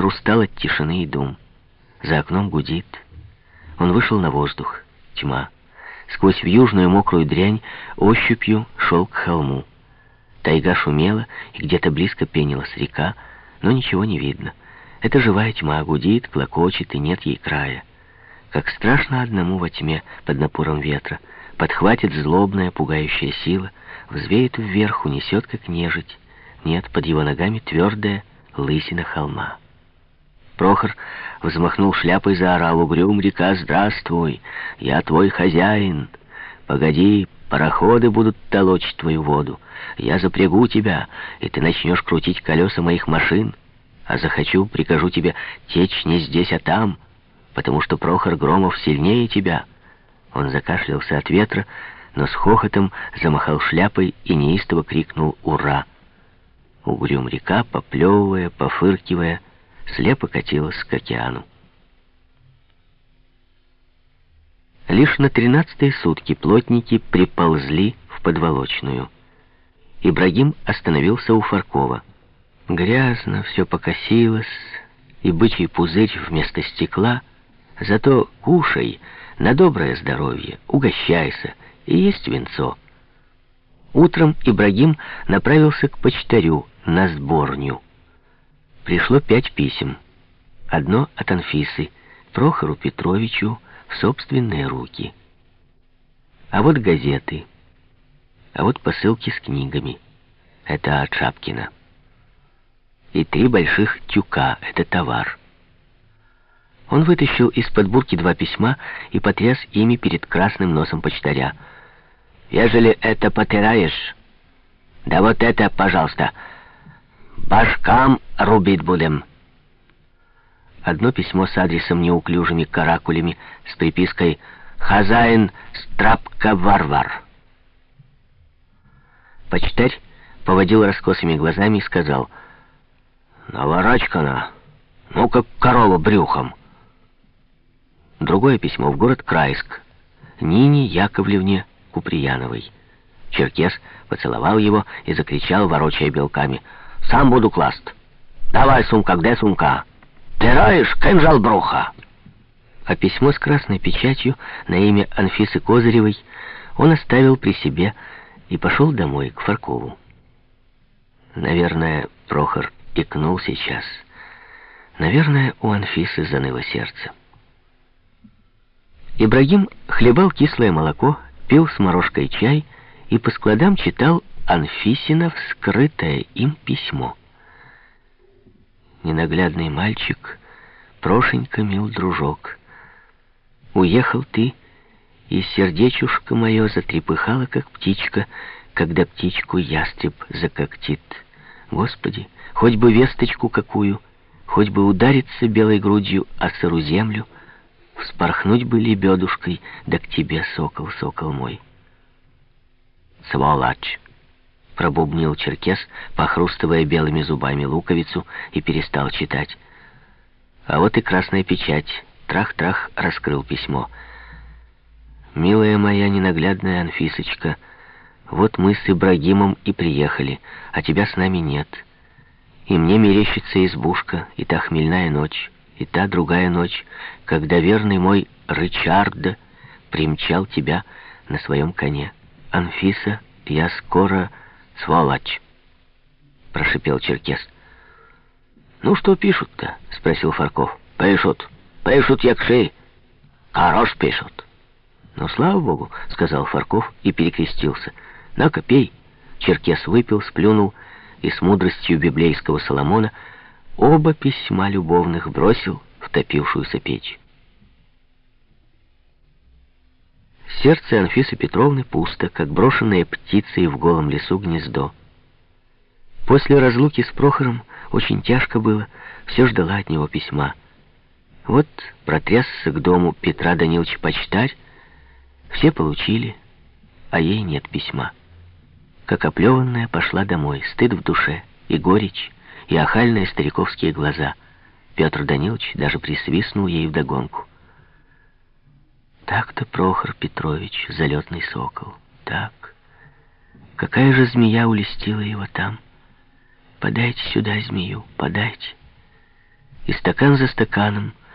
Прохор устал от тишины и дум. За окном гудит. Он вышел на воздух. Тьма. Сквозь вьюжную мокрую дрянь ощупью шел к холму. Тайга шумела, и где-то близко пенилась река, но ничего не видно. Это живая тьма, гудит, клокочет, и нет ей края. Как страшно одному во тьме под напором ветра. Подхватит злобная, пугающая сила, взвеет вверх, унесет, как нежить. Нет, под его ногами твердая лысина холма. Прохор взмахнул шляпой, заорал угрюм река «Здравствуй! Я твой хозяин! Погоди, пароходы будут толочь твою воду. Я запрягу тебя, и ты начнешь крутить колеса моих машин. А захочу, прикажу тебе течь не здесь, а там, потому что Прохор Громов сильнее тебя». Он закашлялся от ветра, но с хохотом замахал шляпой и неистово крикнул «Ура!». Угрюм река, поплевывая, пофыркивая, слепо катилась к океану. Лишь на тринадцатые сутки плотники приползли в подволочную. Ибрагим остановился у Фаркова. Грязно, все покосилось, и бычий пузырь вместо стекла. Зато кушай на доброе здоровье, угощайся, и есть венцо. Утром Ибрагим направился к почтарю на сборню. Пришло пять писем. Одно от Анфисы, Прохору Петровичу в собственные руки. А вот газеты. А вот посылки с книгами. Это от Шапкина. И три больших тюка. Это товар. Он вытащил из-под бурки два письма и потряс ими перед красным носом почтаря. «Ежели это потираешь, да вот это, пожалуйста, башкам рубить будем». Одно письмо с адресом неуклюжими каракулями с припиской «Хозяин Страпка-Варвар». Почтарь поводил раскосыми глазами и сказал «Наворачкана, ну как корова брюхом». Другое письмо в город Крайск. Нине Яковлевне Куприяновой. Черкес поцеловал его и закричал, ворочая белками. «Сам буду класть! Давай сумка, где сумка? Тираешь, кинжал бруха!» А письмо с красной печатью на имя Анфисы Козыревой он оставил при себе и пошел домой, к Фаркову. Наверное, Прохор икнул сейчас. Наверное, у Анфисы заныло сердце. Ибрагим хлебал кислое молоко, пил с морожкой чай и по складам читал Анфисина вскрытое им письмо. Ненаглядный мальчик, Прошенька, мил дружок, уехал ты, и сердечушка мое затрепыхало, как птичка, когда птичку ястреб закоктит. Господи, хоть бы весточку какую, хоть бы удариться белой грудью о сыру землю — Вспорхнуть бы лебедушкой, да к тебе, сокол, сокол мой. Сволочь! Пробубнил черкес, похрустывая белыми зубами луковицу, и перестал читать. А вот и красная печать. Трах-трах раскрыл письмо. «Милая моя ненаглядная Анфисочка, вот мы с Ибрагимом и приехали, а тебя с нами нет. И мне мерещится избушка, и та хмельная ночь». И та другая ночь, когда верный мой Ричард примчал тебя на своем коне. Анфиса, я скоро сволочь, прошипел Черкес. Ну что пишут-то? спросил Фарков. Пишут, пишут якши. Хорош пишут. Ну, слава богу, сказал Фарков и перекрестился. На-ка, пей. Черкес выпил, сплюнул и с мудростью библейского Соломона оба письма любовных бросил в топившуюся печь. Сердце Анфисы Петровны пусто, как брошенное птицей в голом лесу гнездо. После разлуки с Прохором очень тяжко было, все ждала от него письма. Вот протрясся к дому Петра Даниловича почтарь, все получили, а ей нет письма. Как оплеванная пошла домой, стыд в душе и горечь, и охальные стариковские глаза. Петр Данилович даже присвистнул ей вдогонку. Так-то Прохор Петрович, залетный сокол, так. Какая же змея улестила его там? Подайте сюда змею, подайте. и стакан за стаканом